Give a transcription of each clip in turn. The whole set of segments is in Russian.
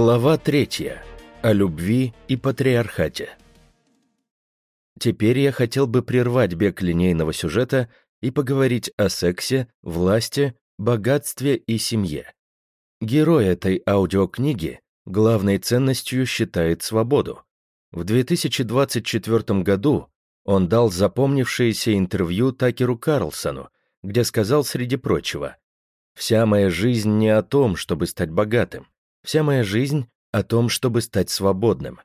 Глава третья. О любви и патриархате. Теперь я хотел бы прервать бег линейного сюжета и поговорить о сексе, власти, богатстве и семье. Герой этой аудиокниги главной ценностью считает свободу. В 2024 году он дал запомнившееся интервью Такеру Карлсону, где сказал среди прочего, «Вся моя жизнь не о том, чтобы стать богатым. Вся моя жизнь о том, чтобы стать свободным.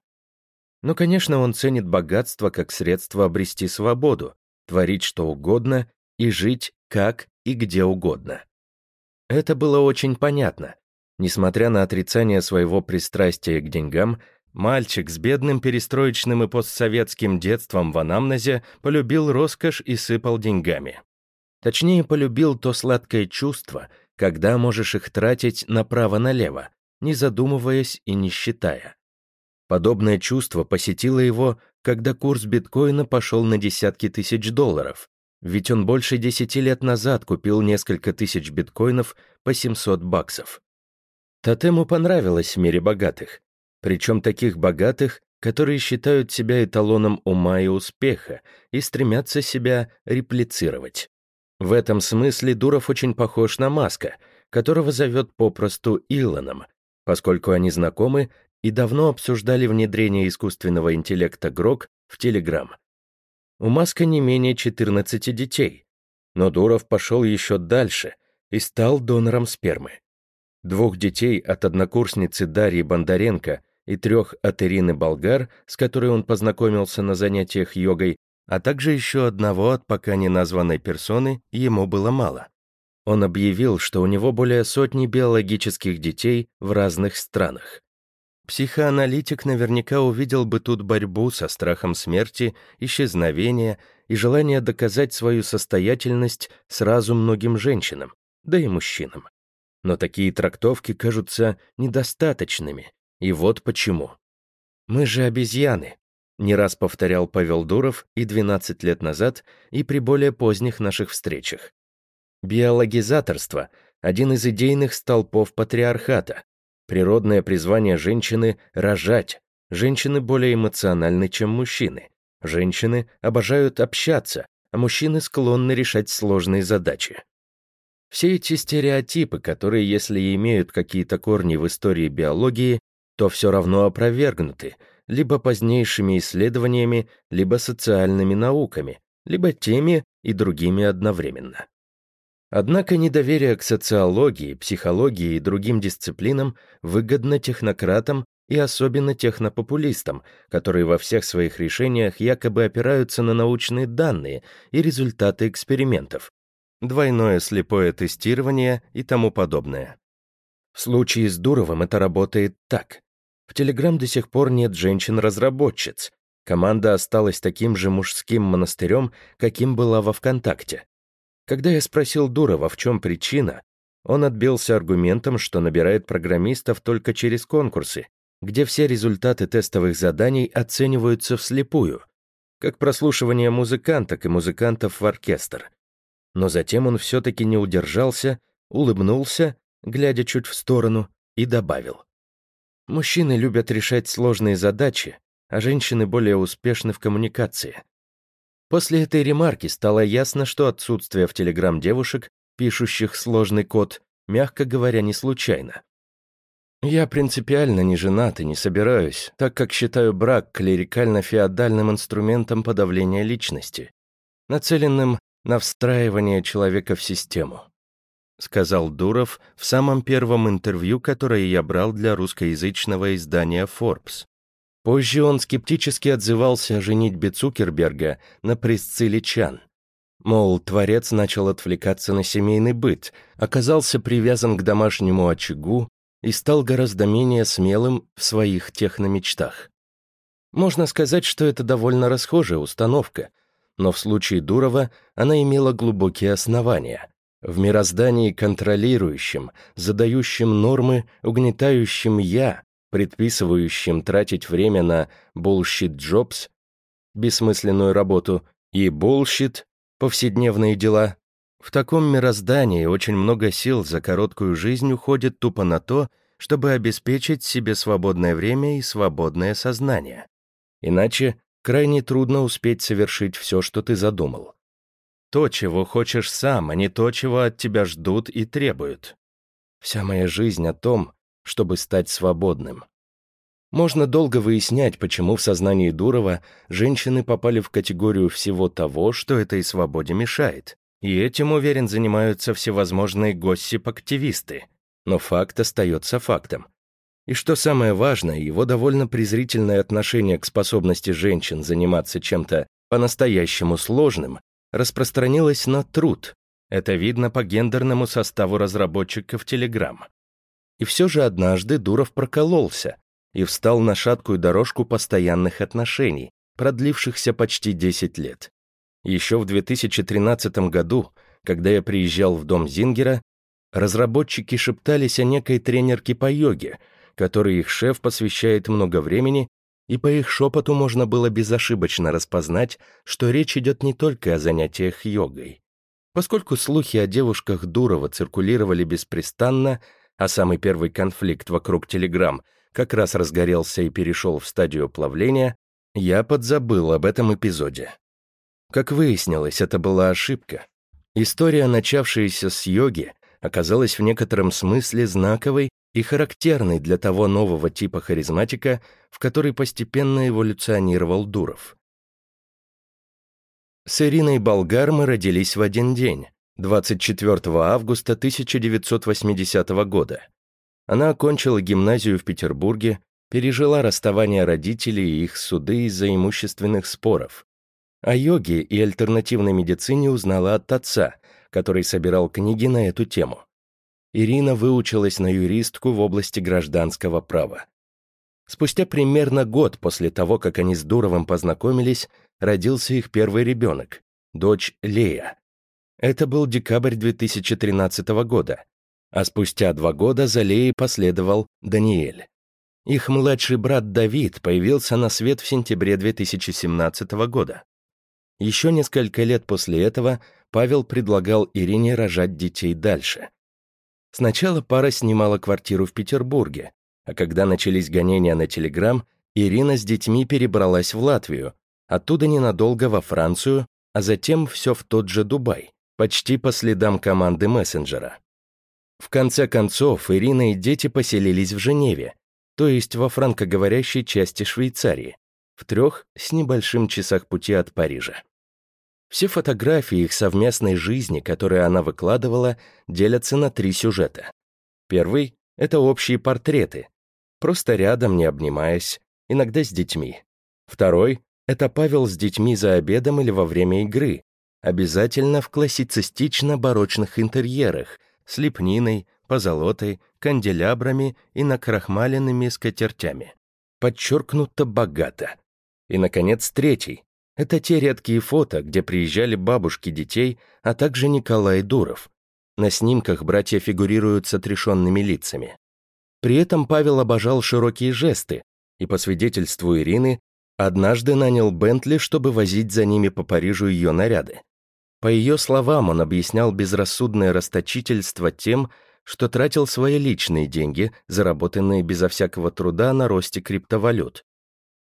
Но, конечно, он ценит богатство как средство обрести свободу, творить что угодно и жить как и где угодно. Это было очень понятно. Несмотря на отрицание своего пристрастия к деньгам, мальчик с бедным перестроечным и постсоветским детством в анамнезе полюбил роскошь и сыпал деньгами. Точнее, полюбил то сладкое чувство, когда можешь их тратить направо-налево, не задумываясь и не считая. Подобное чувство посетило его, когда курс биткоина пошел на десятки тысяч долларов, ведь он больше десяти лет назад купил несколько тысяч биткоинов по 700 баксов. Тотему понравилось в мире богатых, причем таких богатых, которые считают себя эталоном ума и успеха и стремятся себя реплицировать. В этом смысле Дуров очень похож на Маска, которого зовет попросту Илоном, поскольку они знакомы и давно обсуждали внедрение искусственного интеллекта Грок в Телеграм. У Маска не менее 14 детей, но Дуров пошел еще дальше и стал донором спермы. Двух детей от однокурсницы Дарьи Бондаренко и трех от Ирины Болгар, с которой он познакомился на занятиях йогой, а также еще одного от пока не названной персоны, ему было мало. Он объявил, что у него более сотни биологических детей в разных странах. Психоаналитик наверняка увидел бы тут борьбу со страхом смерти, исчезновения и желание доказать свою состоятельность сразу многим женщинам, да и мужчинам. Но такие трактовки кажутся недостаточными, и вот почему. «Мы же обезьяны», — не раз повторял Павел Дуров и 12 лет назад, и при более поздних наших встречах. Биологизаторство – один из идейных столпов патриархата. Природное призвание женщины – рожать. Женщины более эмоциональны, чем мужчины. Женщины обожают общаться, а мужчины склонны решать сложные задачи. Все эти стереотипы, которые, если и имеют какие-то корни в истории биологии, то все равно опровергнуты либо позднейшими исследованиями, либо социальными науками, либо теми и другими одновременно. Однако недоверие к социологии, психологии и другим дисциплинам выгодно технократам и особенно технопопулистам, которые во всех своих решениях якобы опираются на научные данные и результаты экспериментов, двойное слепое тестирование и тому подобное. В случае с Дуровым это работает так. В Телеграм до сих пор нет женщин-разработчиц. Команда осталась таким же мужским монастырем, каким была во ВКонтакте. Когда я спросил Дурова, в чем причина, он отбился аргументом, что набирает программистов только через конкурсы, где все результаты тестовых заданий оцениваются вслепую, как прослушивание музыканток и музыкантов в оркестр. Но затем он все-таки не удержался, улыбнулся, глядя чуть в сторону, и добавил. Мужчины любят решать сложные задачи, а женщины более успешны в коммуникации. После этой ремарки стало ясно, что отсутствие в Телеграм девушек, пишущих сложный код, мягко говоря, не случайно. Я принципиально не женат и не собираюсь, так как считаю брак клерикально-феодальным инструментом подавления личности, нацеленным на встраивание человека в систему, сказал Дуров в самом первом интервью, которое я брал для русскоязычного издания Forbes. Позже он скептически отзывался о женитьбе Цукерберга на Присцилле Чан. Мол, творец начал отвлекаться на семейный быт, оказался привязан к домашнему очагу и стал гораздо менее смелым в своих техномечтах. Можно сказать, что это довольно расхожая установка, но в случае Дурова она имела глубокие основания. В мироздании контролирующем, задающем нормы, угнетающем «я», предписывающим тратить время на bullshit jobs, бессмысленную работу, и bullshit, повседневные дела, в таком мироздании очень много сил за короткую жизнь уходит тупо на то, чтобы обеспечить себе свободное время и свободное сознание. Иначе крайне трудно успеть совершить все, что ты задумал. То, чего хочешь сам, а не то, чего от тебя ждут и требуют. Вся моя жизнь о том, чтобы стать свободным. Можно долго выяснять, почему в сознании Дурова женщины попали в категорию всего того, что этой свободе мешает. И этим, уверен, занимаются всевозможные госсип-активисты. Но факт остается фактом. И что самое важное, его довольно презрительное отношение к способности женщин заниматься чем-то по-настоящему сложным распространилось на труд. Это видно по гендерному составу разработчиков Telegram. И все же однажды Дуров прокололся и встал на шаткую дорожку постоянных отношений, продлившихся почти 10 лет. Еще в 2013 году, когда я приезжал в дом Зингера, разработчики шептались о некой тренерке по йоге — которой их шеф посвящает много времени, и по их шепоту можно было безошибочно распознать, что речь идет не только о занятиях йогой. Поскольку слухи о девушках Дурова циркулировали беспрестанно, а самый первый конфликт вокруг Телеграм как раз разгорелся и перешел в стадию плавления, я подзабыл об этом эпизоде. Как выяснилось, это была ошибка. История, начавшаяся с йоги, оказалась в некотором смысле знаковой и характерный для того нового типа харизматика, в который постепенно эволюционировал Дуров. С Ириной Болгар мы родились в один день, 24 августа 1980 года. Она окончила гимназию в Петербурге, пережила расставание родителей и их суды из-за имущественных споров. О йоге и альтернативной медицине узнала от отца, который собирал книги на эту тему. Ирина выучилась на юристку в области гражданского права. Спустя примерно год после того, как они с Дуровым познакомились, родился их первый ребенок, дочь Лея. Это был декабрь 2013 года, а спустя два года за Леей последовал Даниэль. Их младший брат Давид появился на свет в сентябре 2017 года. Еще несколько лет после этого Павел предлагал Ирине рожать детей дальше. Сначала пара снимала квартиру в Петербурге, а когда начались гонения на Телеграм, Ирина с детьми перебралась в Латвию, оттуда ненадолго во Францию, а затем все в тот же Дубай, почти по следам команды мессенджера. В конце концов, Ирина и дети поселились в Женеве, то есть во франкоговорящей части Швейцарии, в трех с небольшим часах пути от Парижа. Все фотографии их совместной жизни, которые она выкладывала, делятся на три сюжета. Первый — это общие портреты, просто рядом, не обнимаясь, иногда с детьми. Второй — это Павел с детьми за обедом или во время игры, обязательно в классицистично-барочных интерьерах, с лепниной, позолотой, канделябрами и накрахмаленными скатертями. Подчеркнуто богато. И, наконец, третий это те редкие фото, где приезжали бабушки детей, а также Николай Дуров. На снимках братья фигурируют с отрешенными лицами. При этом Павел обожал широкие жесты, и по свидетельству Ирины, однажды нанял Бентли, чтобы возить за ними по Парижу ее наряды. По ее словам, он объяснял безрассудное расточительство тем, что тратил свои личные деньги, заработанные безо всякого труда на росте криптовалют.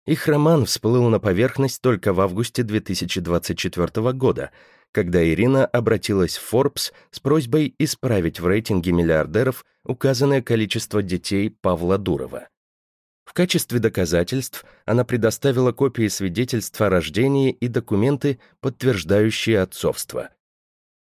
Их роман всплыл на поверхность только в августе 2024 года, когда Ирина обратилась в Forbes с просьбой исправить в рейтинге миллиардеров указанное количество детей Павла Дурова. В качестве доказательств она предоставила копии свидетельств о рождении и документы, подтверждающие отцовство.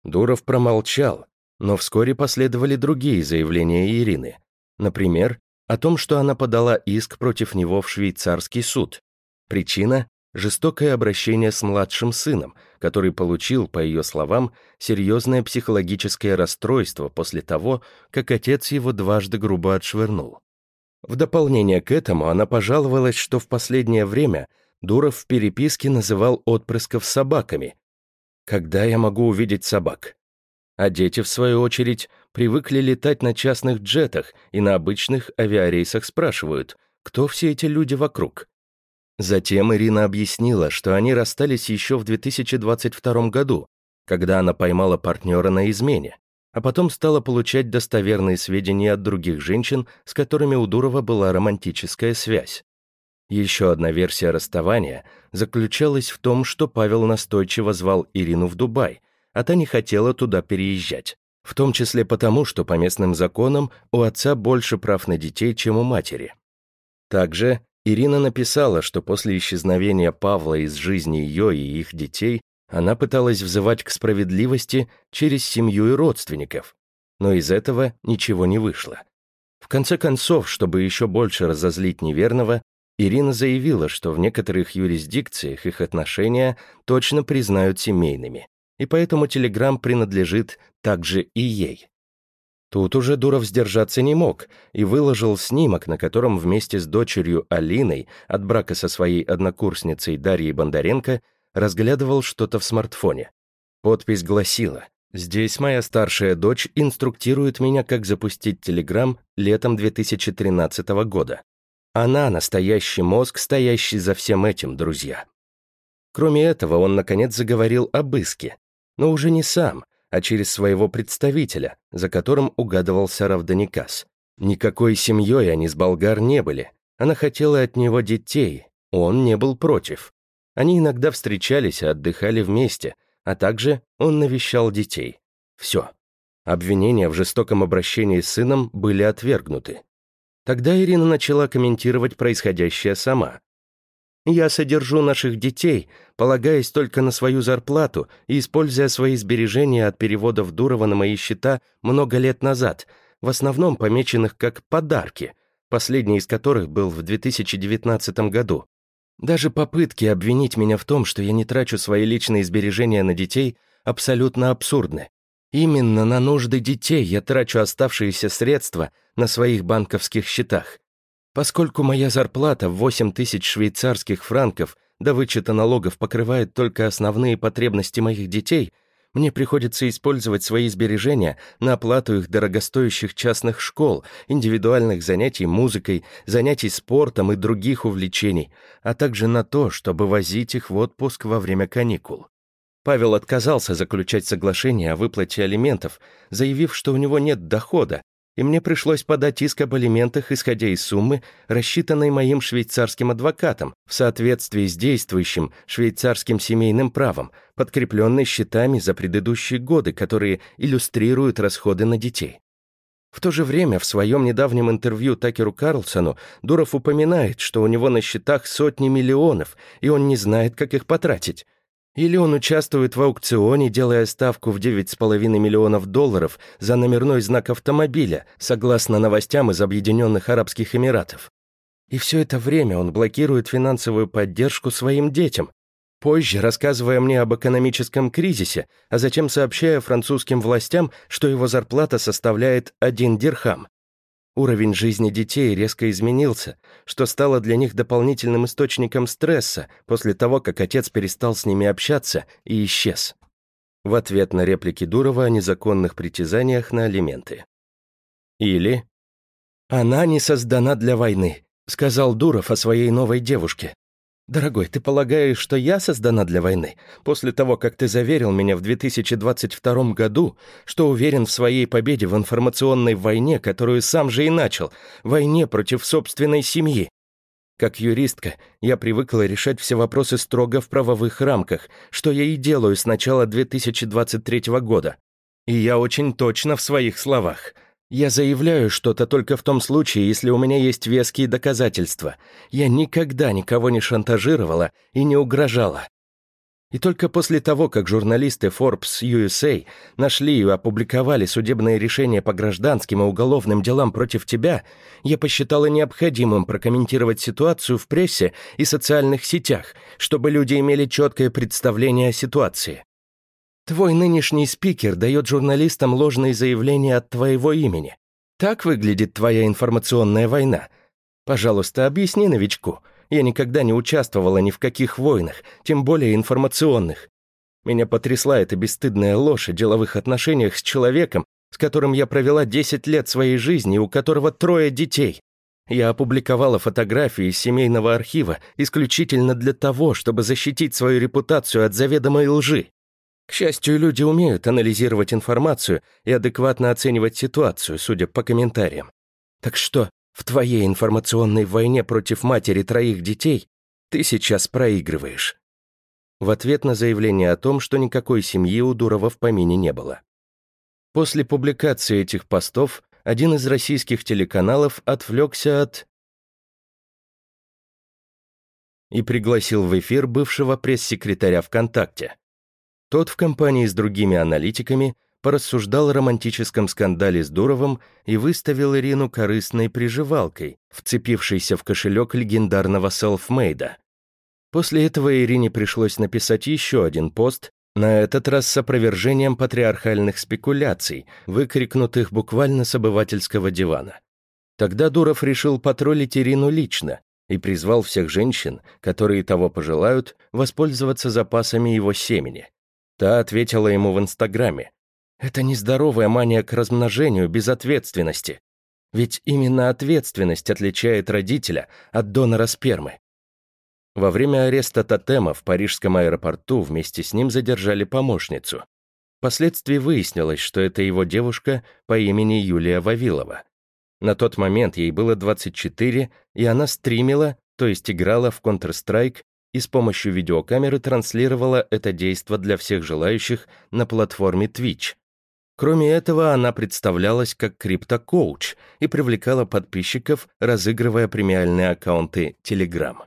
Дуров промолчал, но вскоре последовали другие заявления Ирины. Например, о том, что она подала иск против него в швейцарский суд. Причина – жестокое обращение с младшим сыном, который получил, по ее словам, серьезное психологическое расстройство после того, как отец его дважды грубо отшвырнул. В дополнение к этому она пожаловалась, что в последнее время Дуров в переписке называл отпрысков собаками. «Когда я могу увидеть собак?» А дети, в свою очередь, привыкли летать на частных джетах и на обычных авиарейсах спрашивают, кто все эти люди вокруг. Затем Ирина объяснила, что они расстались еще в 2022 году, когда она поймала партнера на измене. А потом стала получать достоверные сведения от других женщин, с которыми у Дурова была романтическая связь. Еще одна версия расставания заключалась в том, что Павел настойчиво звал Ирину в Дубай, а та не хотела туда переезжать. В том числе потому, что по местным законам у отца больше прав на детей, чем у матери. Также Ирина написала, что после исчезновения Павла из жизни ее и их детей она пыталась взывать к справедливости через семью и родственников, но из этого ничего не вышло. В конце концов, чтобы еще больше разозлить неверного, Ирина заявила, что в некоторых юрисдикциях их отношения точно признают семейными, и поэтому телеграмм принадлежит также и ей. Тут уже Дуров сдержаться не мог и выложил снимок, на котором вместе с дочерью Алиной от брака со своей однокурсницей Дарьей Бондаренко разглядывал что-то в смартфоне. Подпись гласила «Здесь моя старшая дочь инструктирует меня, как запустить Телеграм летом 2013 года. Она — настоящий мозг, стоящий за всем этим, друзья». Кроме этого, он, наконец, заговорил об иске, но уже не сам, а через своего представителя, за которым угадывался Равданикас. Никакой семьей они с болгар не были. Она хотела от него детей, он не был против. Они иногда встречались и отдыхали вместе, а также он навещал детей. Все. Обвинения в жестоком обращении с сыном были отвергнуты. Тогда Ирина начала комментировать происходящее сама. Я содержу наших детей, полагаясь только на свою зарплату и используя свои сбережения от переводов Дурова на мои счета много лет назад, в основном помеченных как подарки, последний из которых был в 2019 году. Даже попытки обвинить меня в том, что я не трачу свои личные сбережения на детей, абсолютно абсурдны. Именно на нужды детей я трачу оставшиеся средства на своих банковских счетах. Поскольку моя зарплата в 8 тысяч швейцарских франков до вычета налогов покрывает только основные потребности моих детей, мне приходится использовать свои сбережения на оплату их дорогостоящих частных школ, индивидуальных занятий музыкой, занятий спортом и других увлечений, а также на то, чтобы возить их в отпуск во время каникул. Павел отказался заключать соглашение о выплате алиментов, заявив, что у него нет дохода, и мне пришлось подать иск об алиментах, исходя из суммы, рассчитанной моим швейцарским адвокатом, в соответствии с действующим швейцарским семейным правом, подкрепленной счетами за предыдущие годы, которые иллюстрируют расходы на детей. В то же время в своем недавнем интервью Такеру Карлсону Дуров упоминает, что у него на счетах сотни миллионов, и он не знает, как их потратить. Или он участвует в аукционе, делая ставку в 9,5 миллионов долларов за номерной знак автомобиля, согласно новостям из Объединенных Арабских Эмиратов. И все это время он блокирует финансовую поддержку своим детям, позже рассказывая мне об экономическом кризисе, а затем сообщая французским властям, что его зарплата составляет один дирхам. Уровень жизни детей резко изменился, что стало для них дополнительным источником стресса после того, как отец перестал с ними общаться и исчез. В ответ на реплики Дурова о незаконных притязаниях на алименты. Или «Она не создана для войны», — сказал Дуров о своей новой девушке. «Дорогой, ты полагаешь, что я создана для войны, после того, как ты заверил меня в 2022 году, что уверен в своей победе в информационной войне, которую сам же и начал, войне против собственной семьи? Как юристка, я привыкла решать все вопросы строго в правовых рамках, что я и делаю с начала 2023 года. И я очень точно в своих словах. Я заявляю что-то только в том случае, если у меня есть веские доказательства. Я никогда никого не шантажировала и не угрожала. И только после того, как журналисты Forbes USA нашли и опубликовали судебные решения по гражданским и уголовным делам против тебя, я посчитала необходимым прокомментировать ситуацию в прессе и социальных сетях, чтобы люди имели четкое представление о ситуации. Твой нынешний спикер дает журналистам ложные заявления от твоего имени. Так выглядит твоя информационная война. Пожалуйста, объясни новичку. Я никогда не участвовала ни в каких войнах, тем более информационных. Меня потрясла эта бесстыдная ложь о деловых отношениях с человеком, с которым я провела 10 лет своей жизни у которого трое детей. Я опубликовала фотографии из семейного архива исключительно для того, чтобы защитить свою репутацию от заведомой лжи. К счастью, люди умеют анализировать информацию и адекватно оценивать ситуацию, судя по комментариям. Так что в твоей информационной войне против матери троих детей ты сейчас проигрываешь. В ответ на заявление о том, что никакой семьи у Дурова в помине не было. После публикации этих постов один из российских телеканалов отвлекся от... и пригласил в эфир бывшего пресс-секретаря ВКонтакте. Тот в компании с другими аналитиками порассуждал о романтическом скандале с Дуровым и выставил Ирину корыстной приживалкой, вцепившейся в кошелек легендарного селфмейда. После этого Ирине пришлось написать еще один пост, на этот раз с опровержением патриархальных спекуляций, выкрикнутых буквально с обывательского дивана. Тогда Дуров решил потроллить Ирину лично и призвал всех женщин, которые того пожелают, воспользоваться запасами его семени. Та ответила ему в Инстаграме. «Это нездоровая мания к размножению без ответственности. Ведь именно ответственность отличает родителя от донора спермы. Во время ареста Тотема в парижском аэропорту вместе с ним задержали помощницу. Впоследствии выяснилось, что это его девушка по имени Юлия Вавилова. На тот момент ей было 24, и она стримила, то есть играла в Counter-Strike и с помощью видеокамеры транслировала это действо для всех желающих на платформе Twitch. Кроме этого, она представлялась как криптокоуч и привлекала подписчиков, разыгрывая премиальные аккаунты Telegram.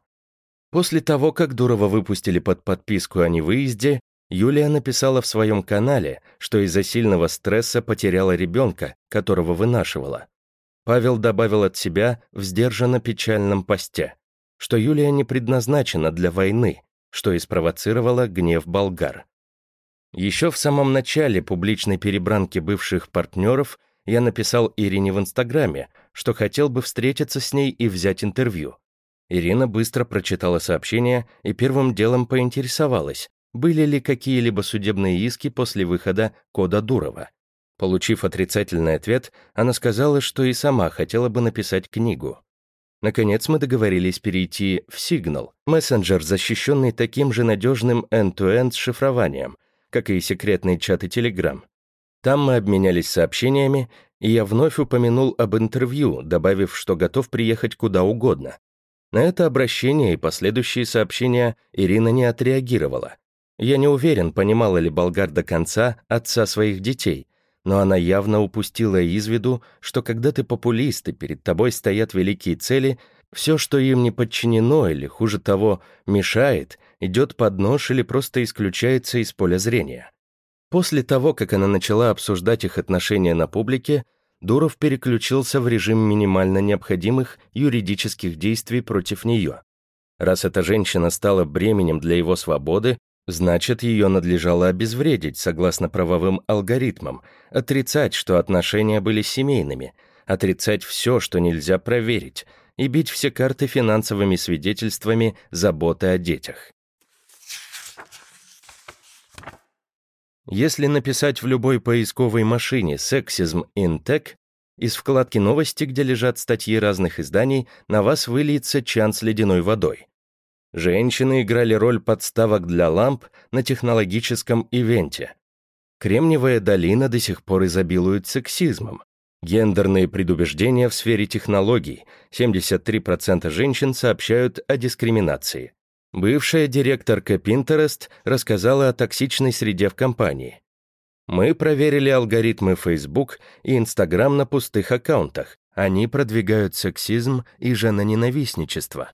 После того, как Дурова выпустили под подписку о невыезде, Юлия написала в своем канале, что из-за сильного стресса потеряла ребенка, которого вынашивала. Павел добавил от себя в сдержанно печальном посте, что Юлия не предназначена для войны, что и спровоцировало гнев болгар. Еще в самом начале публичной перебранки бывших партнеров я написал Ирине в Инстаграме, что хотел бы встретиться с ней и взять интервью. Ирина быстро прочитала сообщение и первым делом поинтересовалась, были ли какие-либо судебные иски после выхода кода Дурова. Получив отрицательный ответ, она сказала, что и сама хотела бы написать книгу. Наконец мы договорились перейти в Signal, мессенджер, защищенный таким же надежным end-to-end шифрованием, как и секретные чаты Telegram. Там мы обменялись сообщениями, и я вновь упомянул об интервью, добавив, что готов приехать куда угодно, на это обращение и последующие сообщения Ирина не отреагировала. Я не уверен, понимала ли болгар до конца отца своих детей, но она явно упустила из виду, что когда ты популист и перед тобой стоят великие цели, все, что им не подчинено или, хуже того, мешает, идет под нож или просто исключается из поля зрения. После того, как она начала обсуждать их отношения на публике, Дуров переключился в режим минимально необходимых юридических действий против нее. Раз эта женщина стала бременем для его свободы, значит, ее надлежало обезвредить согласно правовым алгоритмам, отрицать, что отношения были семейными, отрицать все, что нельзя проверить, и бить все карты финансовыми свидетельствами заботы о детях. Если написать в любой поисковой машине «сексизм tech», из вкладки «Новости», где лежат статьи разных изданий, на вас выльется чан с ледяной водой. Женщины играли роль подставок для ламп на технологическом ивенте. Кремниевая долина до сих пор изобилует сексизмом. Гендерные предубеждения в сфере технологий. 73% женщин сообщают о дискриминации. Бывшая директорка Pinterest рассказала о токсичной среде в компании. Мы проверили алгоритмы Facebook и Instagram на пустых аккаунтах. Они продвигают сексизм и женоненавистничество.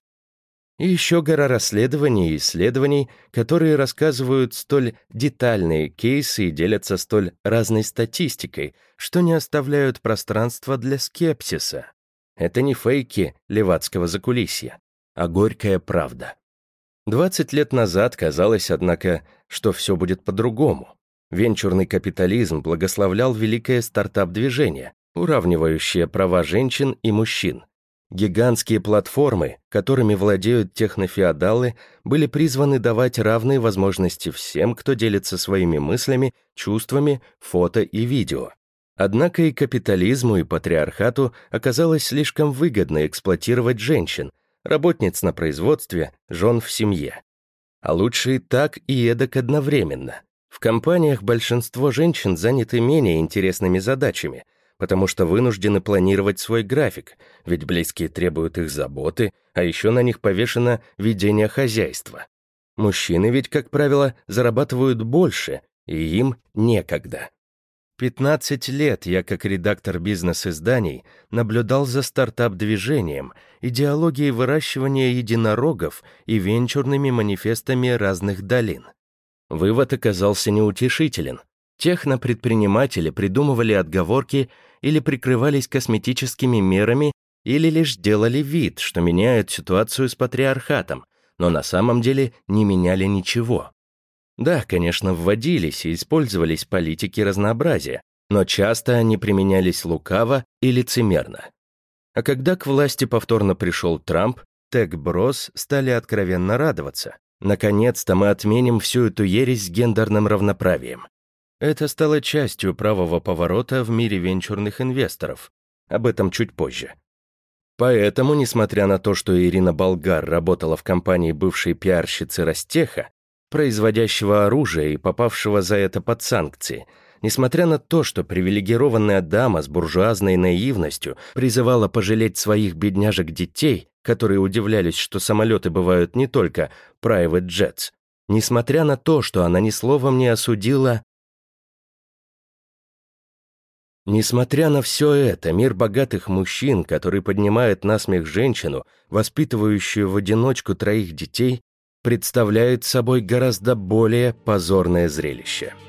И еще гора расследований и исследований, которые рассказывают столь детальные кейсы и делятся столь разной статистикой, что не оставляют пространства для скепсиса. Это не фейки левацкого закулисья, а горькая правда. 20 лет назад казалось, однако, что все будет по-другому. Венчурный капитализм благословлял великое стартап-движение, уравнивающее права женщин и мужчин. Гигантские платформы, которыми владеют технофеодалы, были призваны давать равные возможности всем, кто делится своими мыслями, чувствами, фото и видео. Однако и капитализму, и патриархату оказалось слишком выгодно эксплуатировать женщин – работниц на производстве, жен в семье. А лучше и так, и эдак одновременно. В компаниях большинство женщин заняты менее интересными задачами, потому что вынуждены планировать свой график, ведь близкие требуют их заботы, а еще на них повешено ведение хозяйства. Мужчины ведь, как правило, зарабатывают больше, и им некогда. 15 лет я, как редактор бизнес-изданий, наблюдал за стартап-движением, идеологией выращивания единорогов и венчурными манифестами разных долин. Вывод оказался неутешителен. Технопредприниматели придумывали отговорки или прикрывались косметическими мерами, или лишь делали вид, что меняют ситуацию с патриархатом, но на самом деле не меняли ничего. Да, конечно, вводились и использовались политики разнообразия, но часто они применялись лукаво и лицемерно. А когда к власти повторно пришел Трамп, Тег-Брос стали откровенно радоваться. Наконец-то мы отменим всю эту ересь с гендерным равноправием. Это стало частью правого поворота в мире венчурных инвесторов. Об этом чуть позже. Поэтому, несмотря на то, что Ирина Болгар работала в компании бывшей пиарщицы Ростеха, производящего оружие и попавшего за это под санкции, несмотря на то, что привилегированная дама с буржуазной наивностью призывала пожалеть своих бедняжек-детей, которые удивлялись, что самолеты бывают не только private jets, несмотря на то, что она ни словом не осудила Несмотря на все это, мир богатых мужчин, который поднимает на смех женщину, воспитывающую в одиночку троих детей, представляет собой гораздо более позорное зрелище –